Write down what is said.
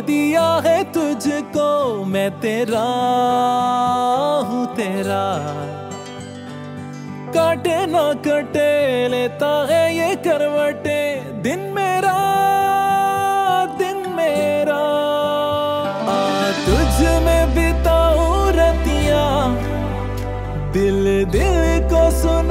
दिया है तुझको मैं तेरा हूँ तेरा। काटे ना कटे लेता है ये करवटे दिन मेरा दिन मेरा। आ, तुझ में बिताऊ रतिया दिल दिल को सुन